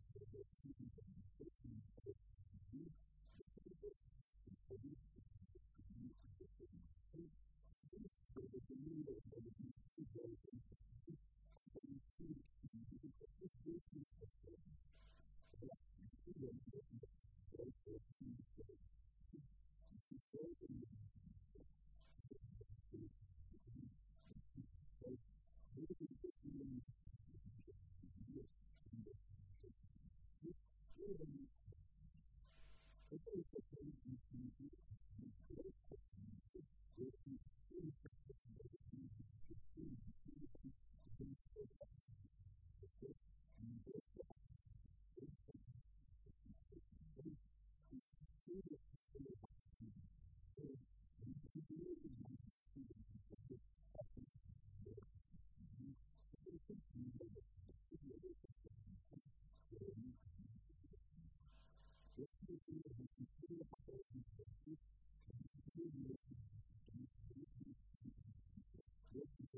is Thank you.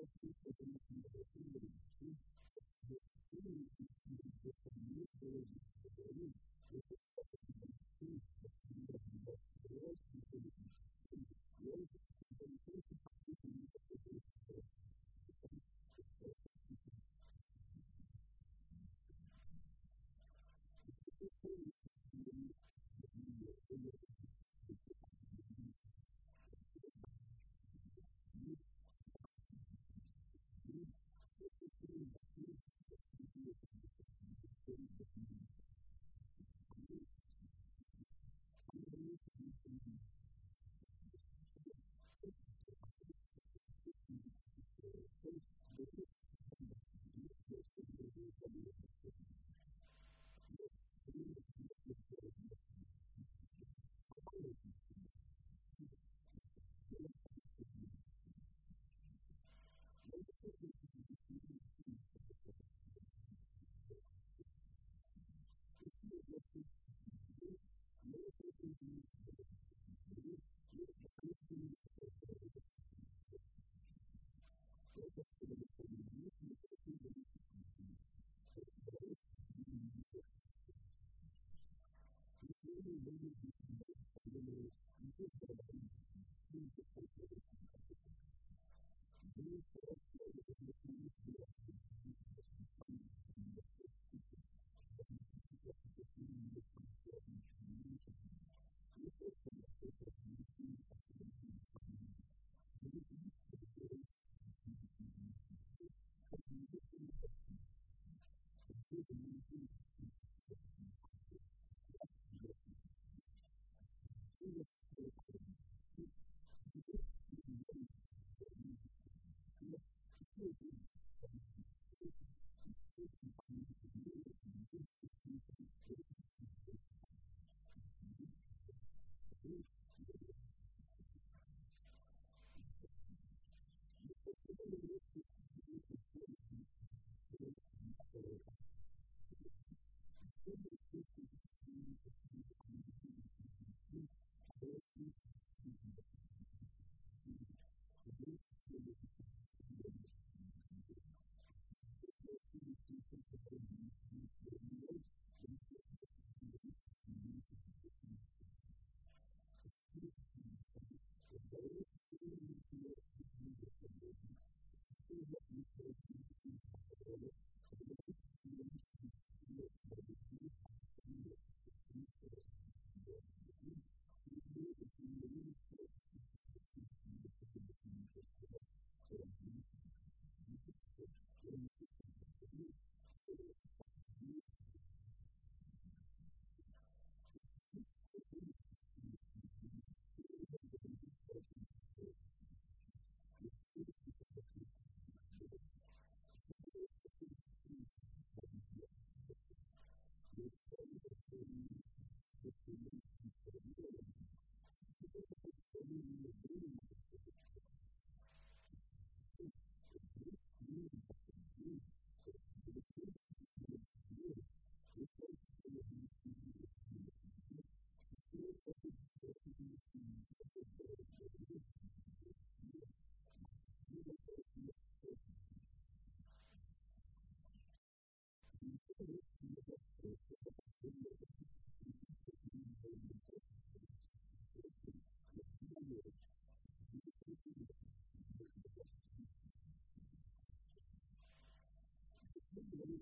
Thank you. you.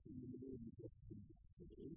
in the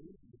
believe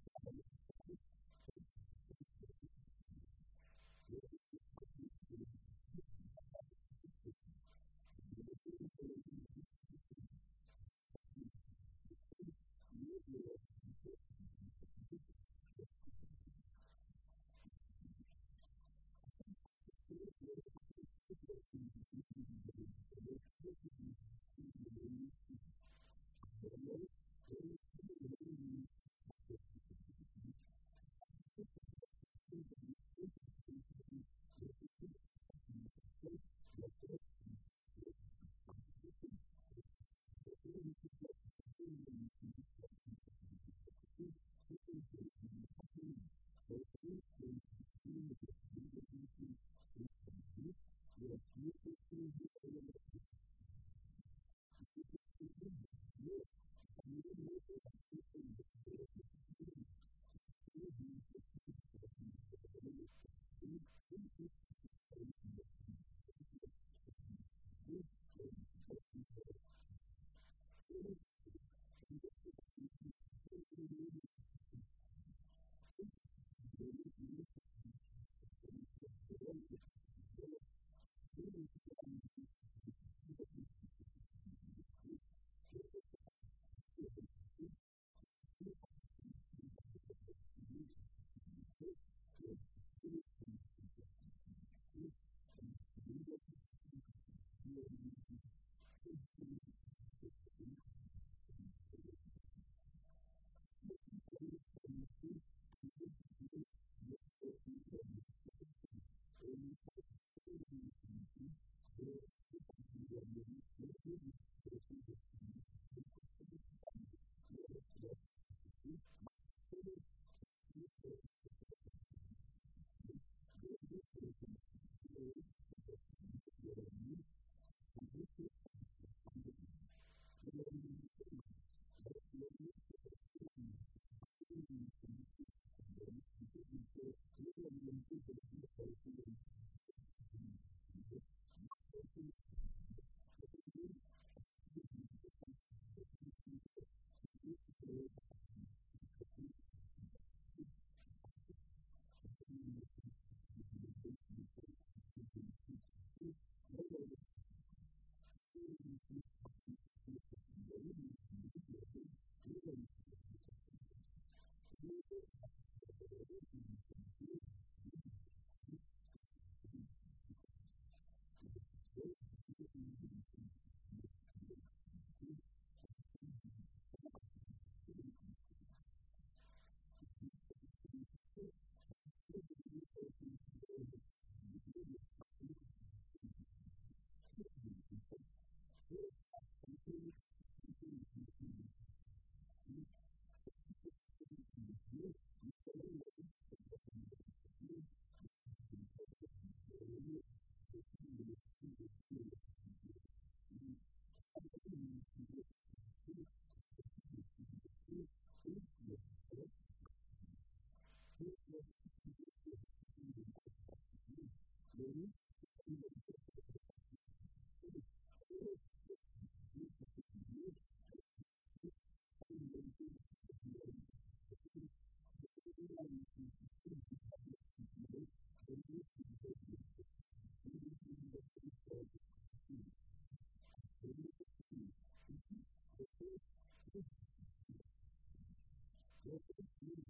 Well, for this reason,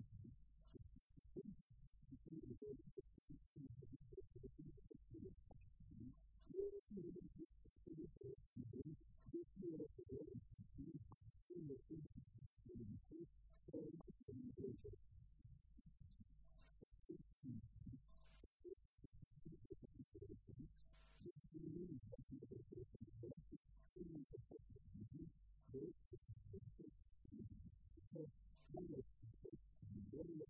Thank you.